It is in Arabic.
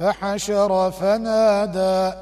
فحشر فنادى